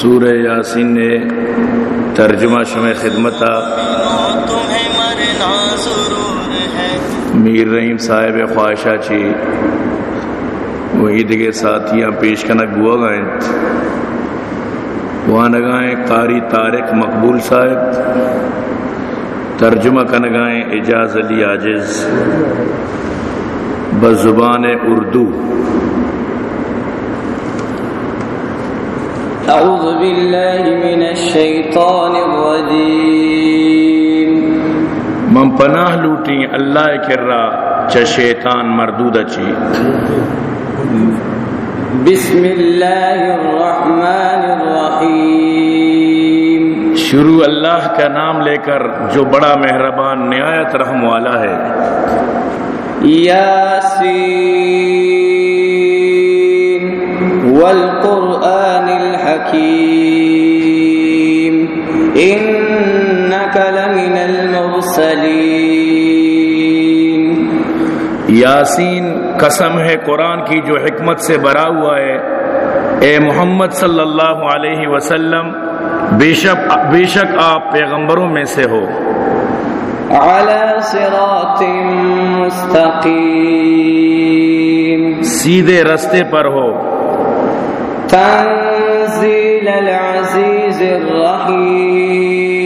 سورہ یاسین نے ترجمہ شمع خدمت میر رحیم صاحب خواہشہ چی وہی دگے ساتھیاں پیش کرنا گوا گائیں۔ وہاں نگائیں قاری طارق مقبول صاحب۔ ترجمہ کنگائیں اجاز علی عاجز۔ بزبان اردو۔ أعوذ بالله من الشيطان الرجيم. من پناہ لوٹی اللہ کر رہا چ شیطان مردود اچی بسم الله الرحمن الرحيم شروع اللہ کا نام لے کر جو بڑا مہربان نہایت رحم والا ہے۔ ياسين یاسین قسم ہے قرآن کی جو حکمت سے بھرا ہوا ہے۔ اے محمد صلی اللہ علیہ وسلم بے شک بے شک آپ پیغمبروں میں سے ہو۔ على صراط مستقيم سیدھے رستے پر ہو۔ تنزيل العزيز الرحيم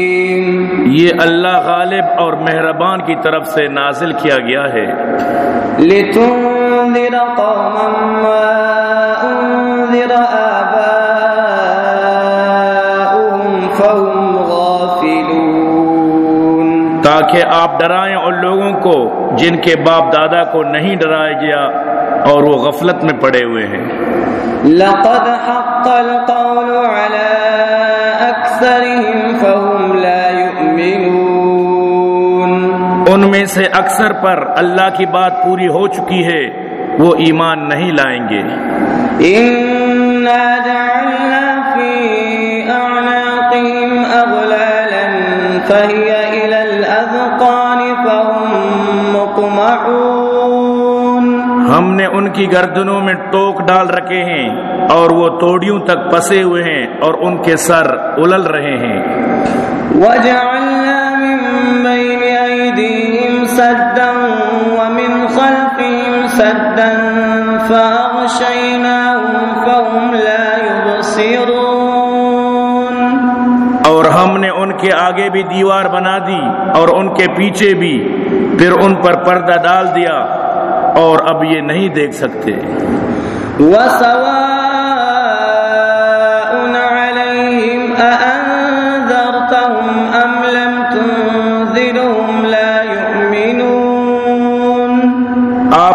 یہ اللہ غالب اور مہربان کی طرف سے نازل کیا گیا ہے۔ لتنذر قوما ما أنذر آباؤهم فهم غافلون۔ تاکہ آپ ڈرائیں ان لوگوں کو جن کے باپ دادا کو نہیں ڈرایا گیا اور وہ غفلت میں پڑے ہوئے ہیں۔ لقد حق القول على أكثرهم سے اکثر پر اللہ کی بات پوری ہو چکی ہے وہ ایمان نہیں لائیں گے۔ ہم نے ان کی گردنوں میں ٹوک ڈال رکھے ہیں اور وہ توڑیوں تک پسے ہوئے ہیں اور ان کے سر الل رہے ہیں۔ وجعلنا من سدا ومن خلفهم سدا فأغشيناهم فهم لا يبصرون اور ہم نے ان کے آگے بھی دیوار بنا دی اور ان کے پیچھے بھی پھر ان پر پردہ ڈال دیا اور اب یہ نہیں دیکھ سکتے۔ وسواء عليهم أأنذرتهم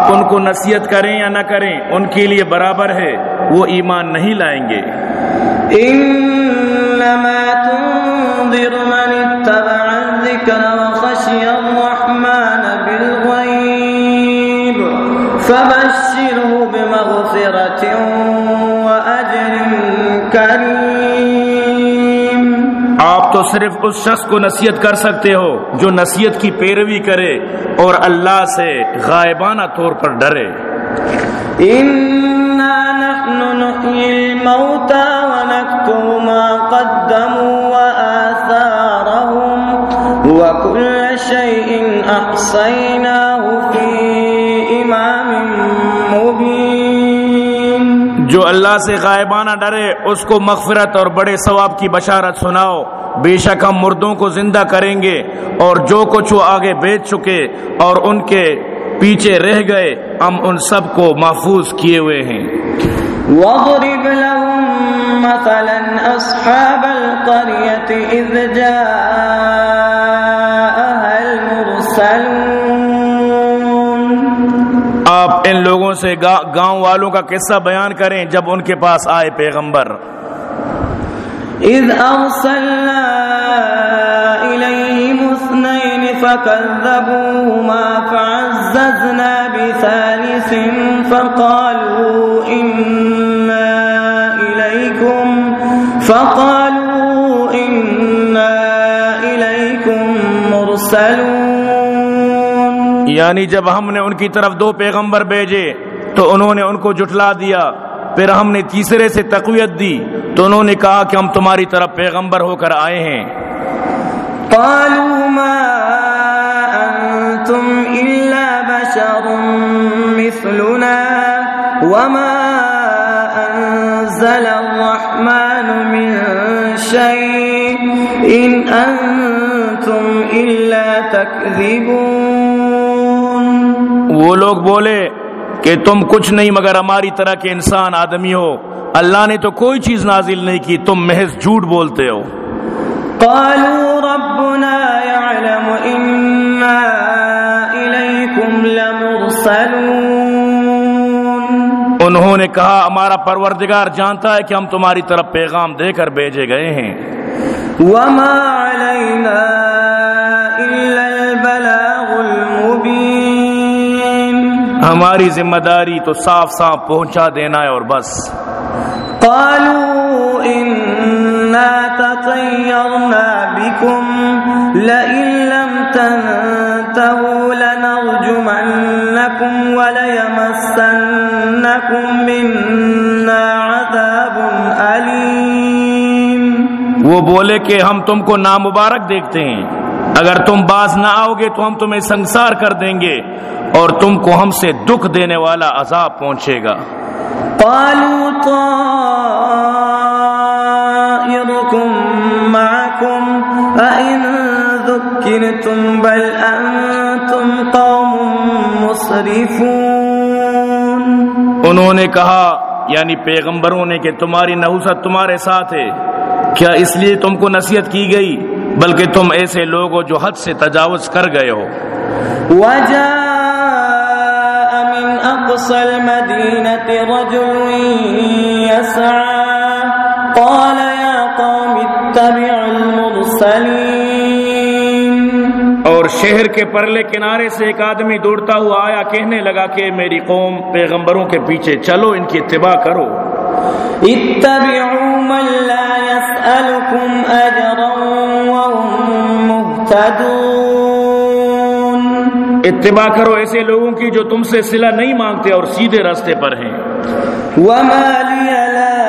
ان کو نصیحت کریں یا نہ کریں، ان کے لیے برابر ہے، وہ ایمان نہیں لائیں گے۔ إنما تنذر من اتبع الذكر وخشي الرحمن بالغيب فبشره بمغفرة وأجر كريم آپ تو صرف اس شخص کو نصیحت کر سکتے ہو جو نصیحت کی پیروی کرے اور اللہ سے غائبانہ طور پر ڈرے۔ إنا وكل شيء أحصيناه اللہ سے غائبانہ ڈرے اس کو مغفرت اور بڑے ثواب کی بشارت سناؤ۔ بے شک ہم مردوں کو زندہ کریں گے اور جو کچھ وہ آگے بیچ چکے اور ان کے پیچھے رہ گئے ہم ان سب کو محفوظ کیے ہوئے ہیں۔ واضرب لهم مثلا أصحاب القرية إذ جاءها المرسلون۔ آپ ان لوگوں سے گاؤں والوں کا قصہ بیان کریں جب ان کے پاس آئے پیغمبر۔ إذ أرسلنا إليهم اثنين فكذبوهما فعززنا بثالث فقالوا إنا إليكم فقالوا یعنی جب ہم نے ان کی طرف دو پیغمبر بھیجے تو انہوں نے ان کو جٹلا دیا، پھر ہم نے تیسرے سے تقویت دی، تو انہوں نے کہا کہ ہم تمہاری طرف پیغمبر ہو کر آئے ہیں۔ قالوا ما أنتم إلا بشر مثلنا وما أنزل الرحمن من شيء، إن أنتم إلا تكذبون۔ وہ لوگ بولے کہ تم کچھ نہیں مگر ہماری طرح کے انسان آدمی ہو۔ اللہ نے تو کوئی چیز نازل نہیں کی تم محض جھوٹ بولتے ہو۔ قالوا ربنا يعلم إنا إليكم لمرسلون۔ انہوں نے کہا ہمارا پروردگار جانتا ہے کہ ہم تمہاری طرف پیغام دے کر بھیجے گئے ہیں۔ وما علينا ہماری ذمہ داری تو صاف صاف پہنچا دینا ہے اور بس۔ قالوا إنا تطيرنا بكم لئن لم تنتهوا لنرجمنكم وليمسنكم منا عذاب أليم۔ وہ بولے کہ ہم تم کو نامبارک دیکھتے ہیں۔ اگر تم باز نہ آؤ گے تو ہم تمہیں سنسار کر دیں گے۔ اور تم کو ہم سے دکھ دینے والا عذاب پہنچے گا۔ قالوا طائركم معكم أئن ذكرتم بل أنتم قوم مسرفون۔ انہوں نے کہا یعنی پیغمبروں نے کہ تمہاری نحوست تمہارے ساتھ ہے۔ کیا اس لیے تم کو نصیحت کی گئی؟ بلکہ تم ایسے لوگ ہو جو حد سے تجاوز کر گئے ہو۔ من أقصى المدينة رجل يسعى. قال يا قوم اتبعوا المرسلين. اور شہر کے پرلے کنارے سے ایک آدمی دوڑتا ہوا آیا کہنے لگا کہ میری قوم پیغمبروں کے پیچھے چلو ان کی اتباع کرو۔ اتبعوا من لا يسألكم أجرا وهم مهتدون. اتباع کرو ایسے لوگوں کی جو تم سے صلہ نہیں مانگتے اور سیدھے راستے پر ہیں۔ وما لي لا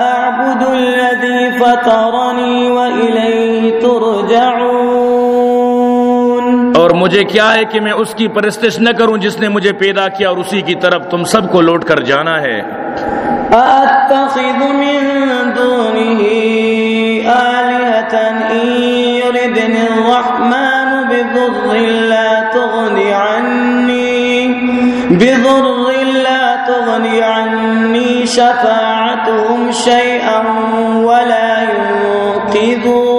أعبد الذي فطرني وإليه ترجعون۔ اور مجھے کیا ہے کہ میں اس کی پرستش نہ کروں جس نے مجھے پیدا کیا اور اسی کی طرف تم سب کو لوٹ کر جانا ہے۔ أأتخذ من دونه آلهة إن يردني الرحمن بضر لا تغني عني بضر لا تغني عني شفاعتهم شيئا ولا ينقذون۔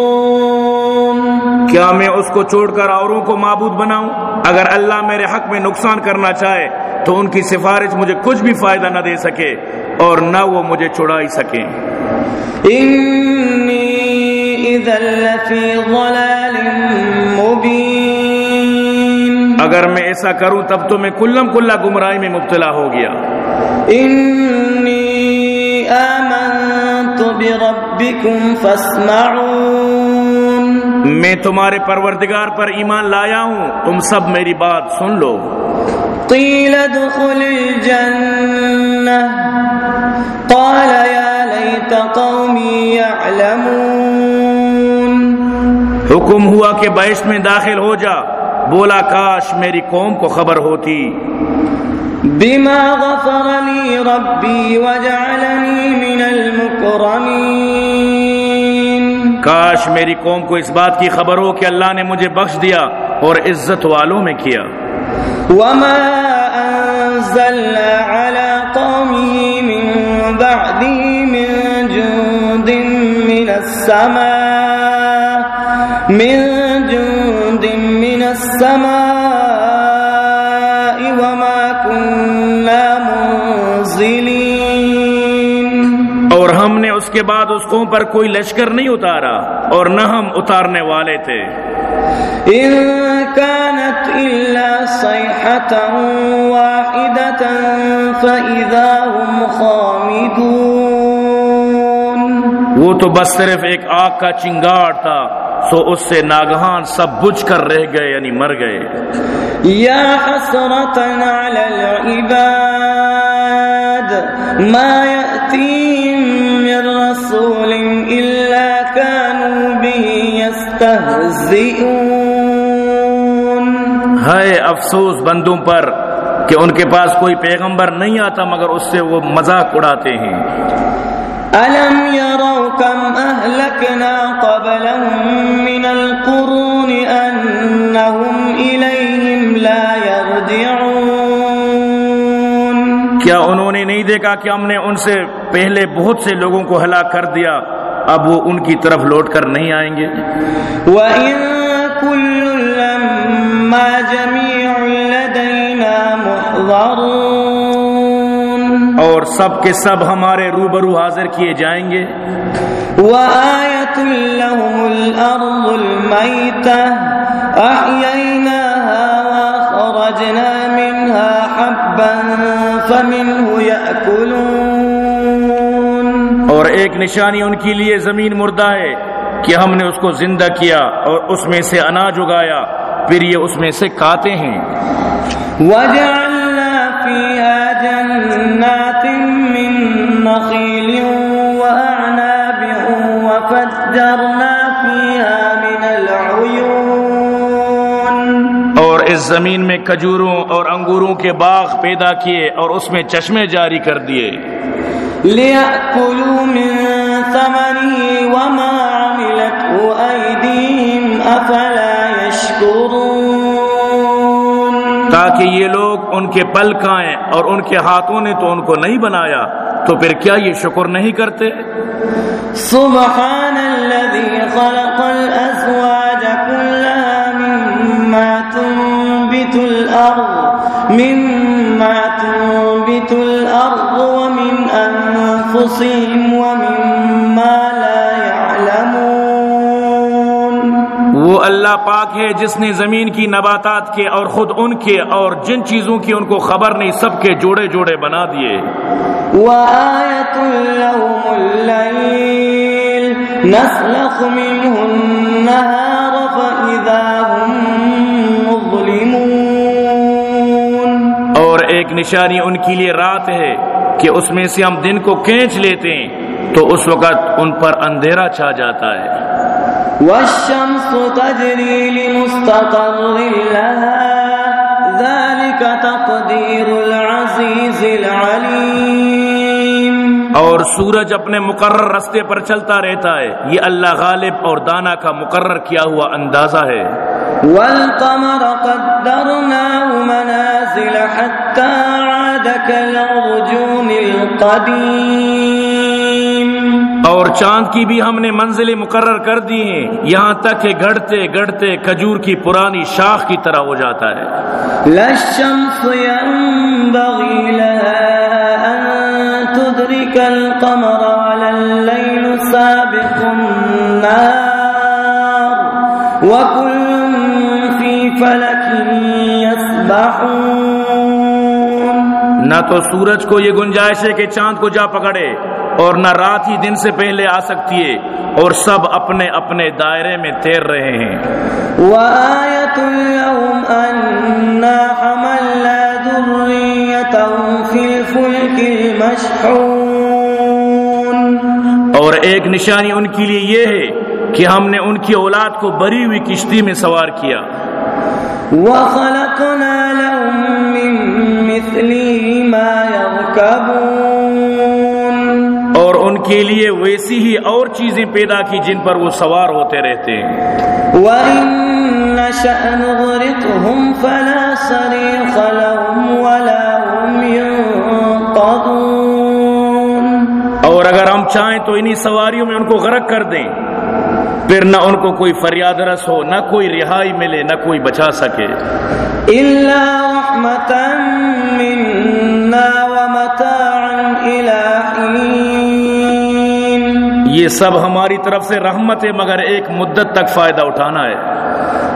کیا میں اس کو چھوڑ کر اوروں کو معبود بناؤں؟ اگر اللہ میرے حق میں نقصان کرنا چاہے تو ان کی سفارش مجھے کچھ بھی فائدہ نہ دے سکے اور نہ وہ مجھے چھڑا ہی سکیں۔ إني إذا لفي ضلال اگر میں ایسا کروں تب تو میں کلم کلا گمراہی میں مبتلا ہو گیا۔ إني آمنت بربكم فاسمعون۔ میں تمہارے پروردگار پر ایمان لایا ہوں۔ تم سب میری بات سن لو۔ قيل ادخل الجنة قال يا ليت قومي يعلمون حکم ہوا کہ بحث میں داخل ہو جا۔ بولا کاش میری قوم کو خبر ہوتی۔ بما غفر لي ربي وجعلني من المكرمين۔ کاش میری قوم کو اس بات کی خبر ہو کہ اللہ نے مجھے بخش دیا اور عزت والوں میں کیا۔ وما أنزلنا على قومه من بعده من جند من السماء۔ من السماء وما كنا منزلين. اور ہم نے اس کے بعد اس قوم پر کوئی لشکر نہیں اتارا اور نہ ہم اتارنے والے تھے۔ إن كانت إلا صيحة واحدة فإذا هم خامدون. وہ تو بس صرف ایک آگ کا چنگاڑ تھا۔ سو اس سے ناگہان سب بجھ کر رہ گئے یعنی مر گئے۔ يا حسرة على العباد ما يأتيهم من رسول إلا كانوا به يستهزئون ہے افسوس بندوں پر کہ ان کے پاس کوئی پیغمبر نہیں آتا مگر اس سے وہ مذاق اڑاتے ہیں۔ ألم يروا كم أهلكنا قبلهم من القرون أنهم إليهم لا يرجعون کیا انہوں نے نہیں دیکھا کہ ہم نے ان سے پہلے بہت سے لوگوں کو ہلاک کر دیا؟ اب وہ ان کی طرف لوٹ کر نہیں آئیں گے۔ وإن كل لما جميع لدينا محضرون اور سب کے سب ہمارے روبرو حاضر کیے جائیں گے۔ وآية لهم أحييناها وأخرجنا منها حبا فمنه يأكلون۔ اور ایک نشانی ان کے لیے زمین مردہ ہے کہ ہم نے اس کو زندہ کیا اور اس میں سے اناج اگایا پھر یہ اس میں سے کھاتے ہیں۔ وجعلنا فيها من العيون اور اس زمین میں کھجوروں اور انگوروں کے باغ پیدا کیے اور اس میں چشمے جاری کر دیے۔ ليأكلوا من ثمنه وما عملته أيديهم أفلا يشكرون تاکہ یہ لوگ ان کے پل کھائیں اور ان کے ہاتھوں نے تو ان کو نہیں بنایا۔ تو پھر کیا یہ شکر نہیں کرتے؟ سبحان الذي خلق الازواج كلها مما تنبت الارض، مما تنبت الارض، ومن انفسهم ومن اللہ پاک ہے جس نے زمین کی نباتات کے اور خود ان کے اور جن چیزوں کی ان کو خبر نہیں سب کے جوڑے جوڑے بنا دیے۔ وآية لهم الليل نسلخ منه النهار فإذا هم مظلمون۔ اور ایک نشانی ان کے لیے رات ہے کہ اس میں سے ہم دن کو کھینچ لیتے ہیں تو اس وقت ان پر اندھیرا چھا جاتا ہے۔ والشمس تجري لمستقر لها ذلك تقدير العزيز العليم. اور سورج اپنے مقرر رستے پر چلتا رہتا ہے۔ یہ اللہ غالب اور دانا کا مقرر کیا ہوا اندازہ ہے۔ والقمر قدرناه منازل حتى عاد كالعرجون القديم۔ اور چاند کی بھی ہم نے منزلیں مقرر کر دی ہیں۔ یہاں تک کہ گڑتے گڑتے کھجور کی پرانی شاخ کی طرح ہو جاتا ہے۔ لا ينبغي لها أن تدرك القمر ولا الليل سابق النهار، وكل في فلك يسبحون. تو سورج کو یہ گنجائش ہے کہ چاند کو جا پکڑے اور نہ رات ہی دن سے پہلے آ سکتی ہے اور سب اپنے اپنے دائرے میں تیر رہے ہیں۔ اور ایک نشانی ان کے لیے یہ ہے کہ ہم نے ان کی اولاد کو بری ہوئی کشتی میں سوار کیا۔ يركبون اور ان کے لیے ویسی ہی اور چیزیں پیدا کی جن پر وہ سوار ہوتے رہتے ہیں۔ وإن نشأ نغرقهم فلا صريخ لهم ولا هم ينقذون اور اگر ہم چاہیں تو انہی سواریوں میں ان کو غرق کر دیں۔ پھر نہ ان کو کوئی فریاد رس ہو نہ کوئی رہائی ملے نہ کوئی بچا سکے۔ منا یہ سب ہماری طرف سے رحمت ہے مگر ایک مدت تک فائدہ اٹھانا ہے۔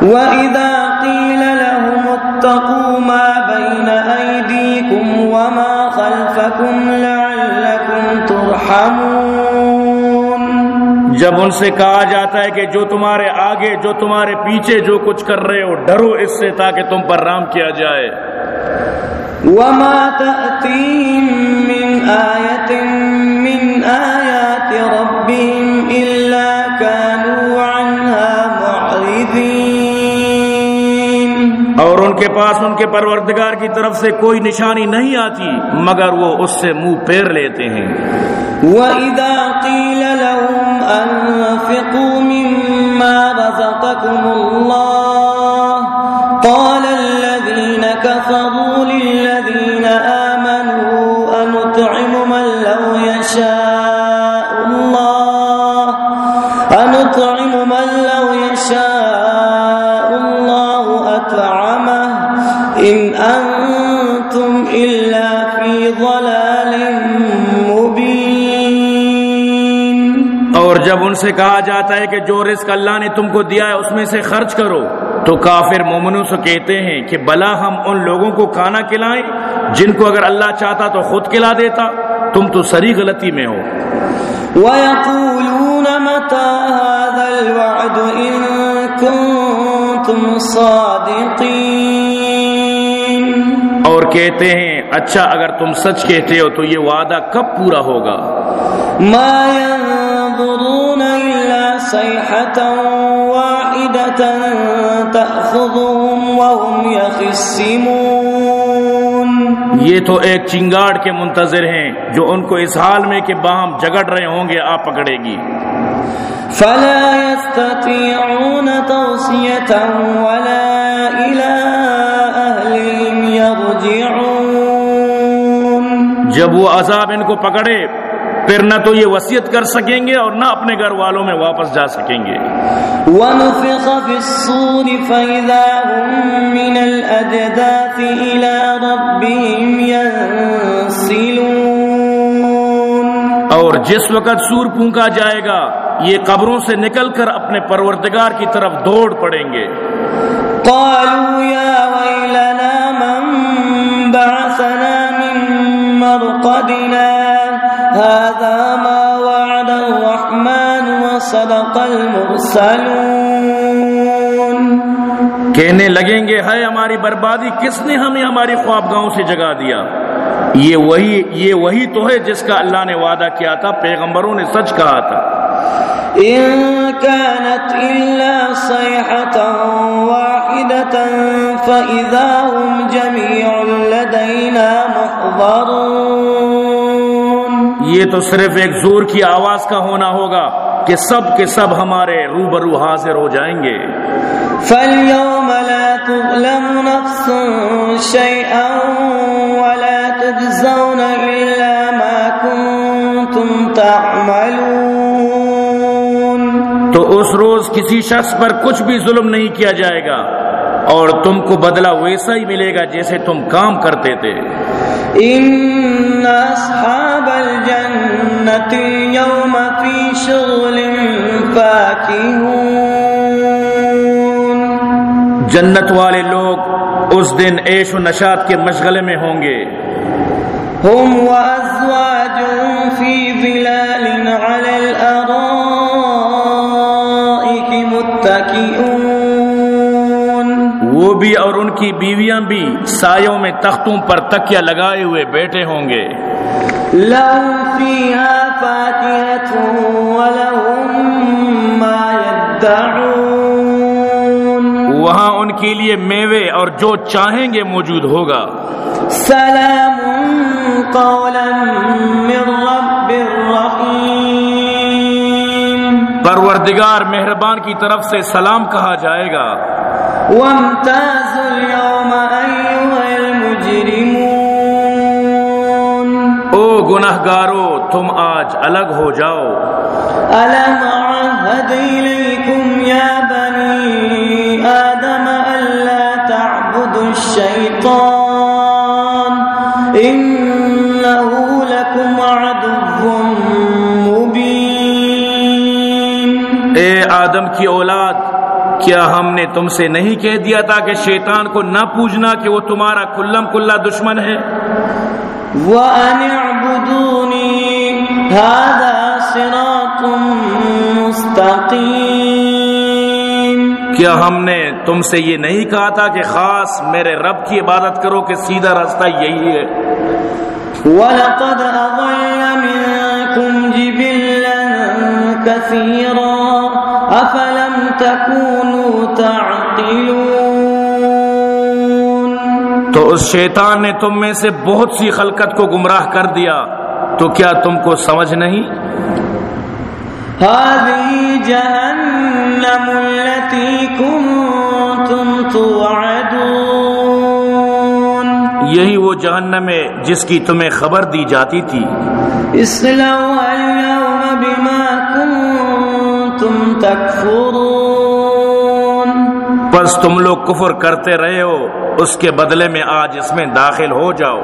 وإذا قيل لهم اتقوا ما بين أيديكم وما خلفكم لعلكم ترحمون۔ جب ان سے کہا جاتا ہے کہ جو تمہارے آگے جو تمہارے پیچھے جو کچھ کر رہے ہو ڈرو اس سے تاکہ تم پر رام کیا جائے۔ وما تأتيهم من آية من آيات ربهم إلا كانوا عنها معرضين اور ان کے پاس ان کے پروردگار کی طرف سے کوئی نشانی نہیں آتی مگر وہ اس سے منہ پیر لیتے ہیں۔ وإذا قيل لهم أنفقوا مما رزقكم الله إلا في ضلال مبين اور جب ان سے کہا جاتا ہے کہ جو رزق اللہ نے تم کو دیا ہے اس میں سے خرچ کرو تو کافر مومنوں سے کہتے ہیں کہ بلا ہم ان لوگوں کو کھانا کھلائیں جن کو اگر اللہ چاہتا تو خود کھلا دیتا تم تو سری غلطی میں ہو۔ ويقولون متى هذا الوعد إن كنتم صادقين کہتے ہیں اچھا اگر تم سچ کہتے ہو تو یہ وعدہ کب پورا ہوگا؟ ما ينظرون إلا صيحة واحدة تأخذهم وهم يخصمون. یہ تو ایک چنگاڑ کے منتظر ہیں جو ان کو اس حال میں کہ باہم جگڑ رہے ہوں گے آ پکڑے گی۔ فلا يستطيعون توصية ولا إلى جب وہ عذاب ان کو پکڑے پھر نہ تو یہ وصیت کر سکیں گے اور نہ اپنے گھر والوں میں واپس جا سکیں گے۔ ونفخ في الصور فإذا هم من الأجداث إلى ربهم ينسلون۔ اور جس وقت سور پونکا جائے گا یہ قبروں سے نکل کر اپنے پروردگار کی طرف دوڑ پڑیں گے۔ قالوا يا مرقدنا هذا ما وعد الرحمن وصدق المرسلون کہنے لگیں گے ہے ہماری بربادی کس نے ہمیں ہماری خوابگاہوں سے جگا دیا؟ یہ وہی یہ وہی تو ہے جس کا اللہ نے وعدہ کیا تھا پیغمبروں نے سچ کہا تھا۔ إن كانت إلا صيحة واحدة فإذا هم جميع یہ تو صرف ایک زور کی آواز کا ہونا ہوگا کہ سب کے سب ہمارے روبرو حاضر ہو جائیں گے۔ فاليوم لا تظلم نفس شيئا ولا تجزون إلا ما كنتم تعملون۔ تو اس روز کسی شخص پر کچھ بھی ظلم نہیں کیا جائے گا۔ اور تم کو بدلہ ویسا ہی ملے گا جیسے تم کام کرتے تھے۔ إن أصحاب الجنة اليوم في شغل فاكهون جنت والے لوگ اس دن عیش و نشات کے مشغلے میں ہوں گے۔ هم وأزواجهم في ظلال على الأرائك متكئون کی بیویاں بھی سایوں میں تختوں پر تکیا لگائے ہوئے بیٹھے ہوں گے۔ وہاں ان کے لیے میوے اور جو چاہیں گے موجود ہوگا۔ سلام قولا من پروردگار مہربان کی طرف سے سلام کہا جائے گا۔ اليوم او گناہ گارو تم آج الگ ہو جاؤ۔ عهد إليكم يا بني آدم ألا تعبدوا الشيطان؟ آدم کی اولاد کیا ہم نے تم سے نہیں کہہ دیا تھا کہ شیطان کو نہ پوجنا کہ وہ تمہارا کلم کلا دشمن ہے؟ کیا ہم نے تم سے یہ نہیں کہا تھا کہ خاص میرے رب کی عبادت کرو کہ سیدھا راستہ یہی ہے؟ وَلَقَدْ أَضَلَّ مِنكُمْ جِبِلًّا كَثِيرًا۔ أَفَلَمْ تَكُونُوا تَعْقِلُونَ؟ تو اس شیطان نے تم میں سے بہت سی خلقت کو گمراہ کر دیا تو کیا تم کو سمجھ نہیں؟ هذه جهنم التي كنتم توعدون. یہی وہ جہنم ہے جس کی تمہیں خبر دی جاتی تھی۔ اصلوها اليوم بما كنتم تكفرون بس تم لوگ کفر کرتے رہے ہو اس کے بدلے میں آج اس میں داخل ہو جاؤ۔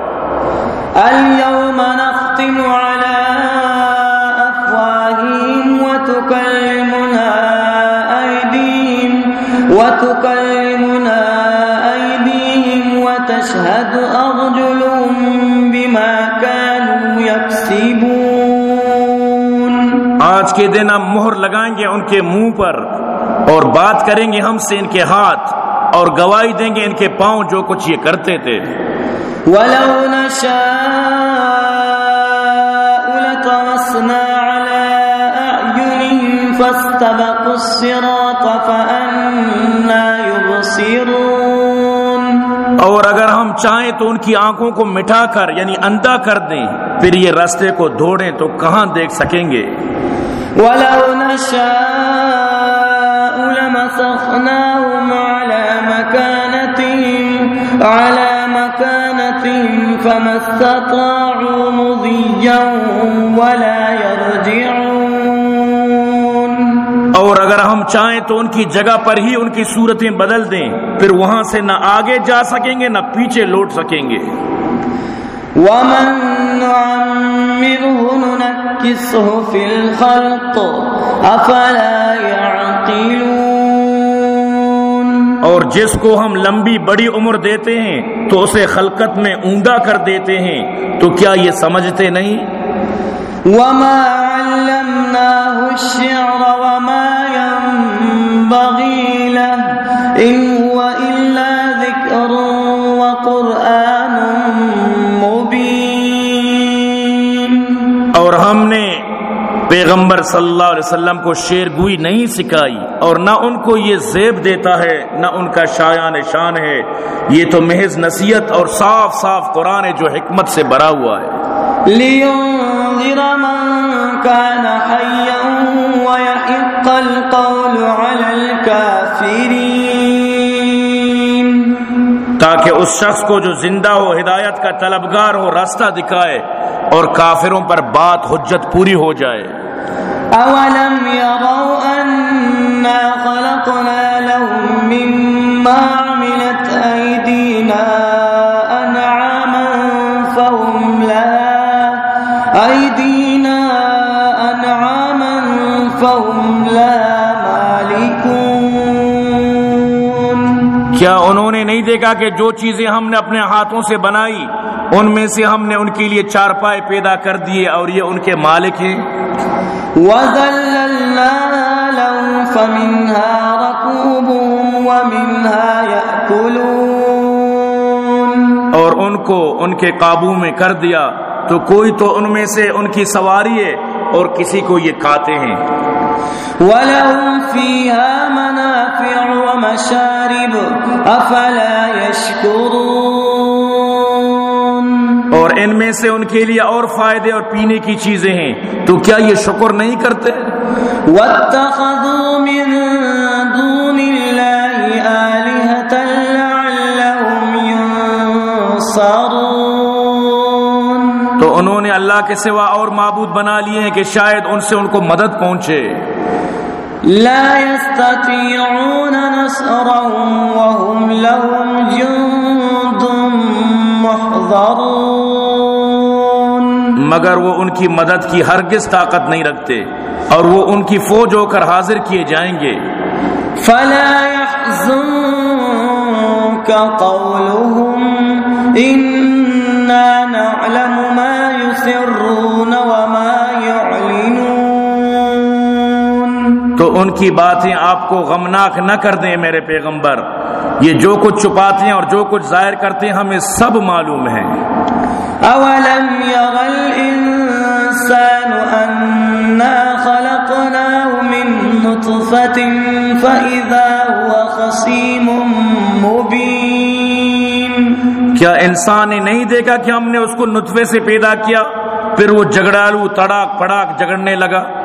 اليوم نختم على أفواههم وتكلمنا أيديهم وتكلمنا أيديهم وتشهد أرجلهم بما كانوا يكسبون۔ آج کے دن ہم مہر لگائیں گے ان کے منہ پر اور بات کریں گے ہم سے ان کے ہاتھ اور گواہی دیں گے ان کے پاؤں جو کچھ یہ کرتے تھے۔ ولو نشاء لطمسنا على أعينهم فاستبقوا الصراط فأنا يبصرون۔ اور اگر ہم چاہیں تو ان کی آنکھوں کو مٹا کر یعنی اندھا کر دیں پھر یہ راستے کو دوڑیں تو کہاں دیکھ سکیں گے؟ ولو نشاء لمسخناهم على مكانتهم على مكانتهم فما استطاعوا مضيا ولا يرجعون. اور اگر ہم چاہیں تو ان کی جگہ پر ہی ان کی صورتیں بدل دیں پھر وہاں سے نہ آگے جا سکیں گے نہ پیچھے لوٹ سکیں گے۔ ومن نعمره ننكسه في الخلق أفلا يعقلون؟ اور جس کو ہم لمبی بڑی عمر دیتے ہیں تو اسے خلقت میں اوندا کر دیتے ہیں۔ تو کیا یہ سمجھتے نہیں؟ وما علمناه الشعر وما ينبغي له إن هو پیغمبر صلی اللہ علیہ وسلم کو شیر گوئی نہیں سکھائی اور نہ ان کو یہ زیب دیتا ہے، نہ ان کا شایان شان ہے۔ یہ تو محض نصیحت اور صاف صاف قرآن جو حکمت سے بھرا ہوا ہے۔ من كان حيا ويحق القول على الكافرين۔ تاکہ اس شخص کو جو زندہ ہو ہدایت کا طلبگار ہو راستہ دکھائے اور کافروں پر بات حجت پوری ہو جائے۔ أولم يروا أنا خلقنا لهم مما عملت أيدينا أنعاما فهم لها أيدينا أنعاما فهم لها مالكون۔ کیا انہوں نہیں دیکھا کہ جو چیزیں ہم نے اپنے ہاتھوں سے بنائی ان میں سے ہم نے ان کے لیے چارپائے پیدا کر دیے اور یہ ان کے مالک ہیں۔ اور ان کو ان کے قابو میں کر دیا۔ تو کوئی تو ان میں سے ان کی سواری ہے اور کسی کو یہ کھاتے ہیں۔ ولهم فيها منافع ومشارب أفلا يشكرون اور ان میں سے ان کے لیے اور فائدے اور پینے کی چیزیں ہیں۔ تو کیا یہ شکر نہیں کرتے؟ واتخذوا من دون الله آلهة لعلهم ينصرون۔ تو انہوں نے اللہ کے سوا اور معبود بنا لیے ہیں کہ شاید ان سے ان کو مدد پہنچے۔ لا يستطيعون نصرهم وهم لهم جند محضرون. مگر وہ ان کی مدد کی ہرگز طاقت نہیں رکھتے اور وہ ان کی فوج ہو کر حاضر کیے جائیں گے۔ فلا يحزنك قولهم إنا نعلم ما يسرون. کی باتیں آپ کو غمناک نہ کر دیں میرے پیغمبر یہ جو کچھ چھپاتے ہیں اور جو کچھ ظاہر کرتے ہیں ہمیں سب معلوم ہے ير خلقناه من نطفة فإذا هو خصيم مبين۔ کیا انسان نے نہیں دیکھا کہ ہم نے اس کو نطفے سے پیدا کیا؟ پھر وہ جگڑالو تڑاک پڑاک جگڑنے لگا۔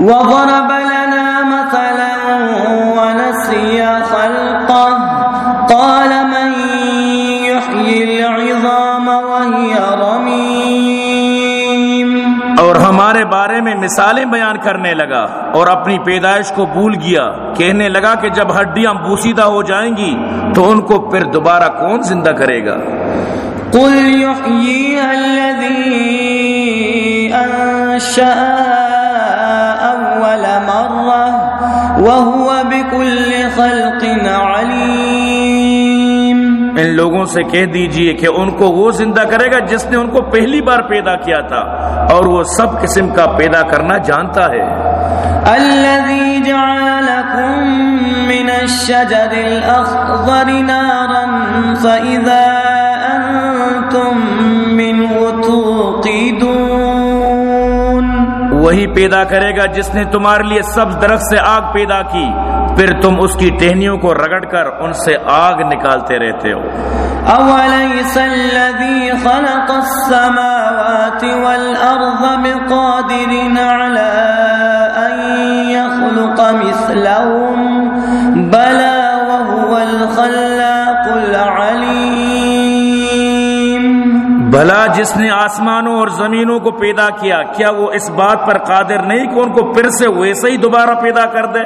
وضرب لنا مثلا ونسي خلقه قال من يحيي العظام وهي رميم۔ اور ہمارے بارے میں مثالیں بیان کرنے لگا اور اپنی پیدائش کو بھول گیا۔ کہنے لگا کہ جب ہڈیاں بوسیدہ ہو جائیں گی تو ان کو پھر دوبارہ کون زندہ کرے گا؟ قل يحييها الذي أنشأها وهو بكل خلق عليم ان لوگوں سے کہہ دیجیے کہ ان کو وہ زندہ کرے گا جس نے ان کو پہلی بار پیدا کیا تھا اور وہ سب قسم کا پیدا کرنا جانتا ہے۔ الذي جعل لكم من الشجر الأخضر نارا فإذا أنتم وہی پیدا کرے گا جس نے تمہارے لیے سبز درخت سے آگ پیدا کی۔ پھر تم اس کی ٹہنیوں کو رگڑ کر ان سے آگ نکالتے رہتے ہو۔ أوليس الذي خلق السماوات والأرض بقادر على أن يخلق مثلهم، بلى وهو الخلاق بھلا جس نے آسمانوں اور زمینوں کو پیدا کیا کیا وہ اس بات پر قادر نہیں کہ ان کو پھر سے ویسے ہی دوبارہ پیدا کر دے؟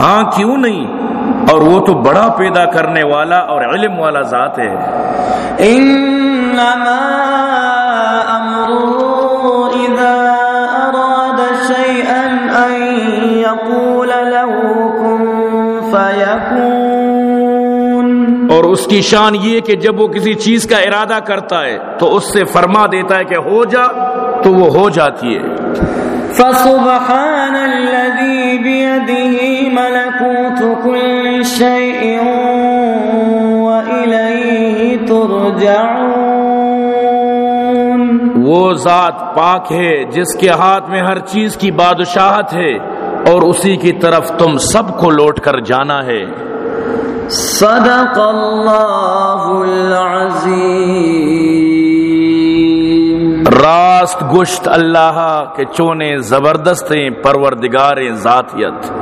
ہاں کیوں نہیں؟ اور وہ تو بڑا پیدا کرنے والا اور علم والا ذات ہے۔ انما اس کی شان یہ کہ جب وہ کسی چیز کا ارادہ کرتا ہے تو اس سے فرما دیتا ہے کہ ہو جا تو وہ ہو جاتی ہے۔ فسبحان الذي بيده ملكوت كل شيء وإليه ترجعون۔ وہ ذات پاک ہے جس کے ہاتھ میں ہر چیز کی بادشاہت ہے اور اسی کی طرف تم سب کو لوٹ کر جانا ہے۔ صدق اللہ العظیم راست گشت اللہ کے چونے زبردست ہیں پروردگار ذاتیت۔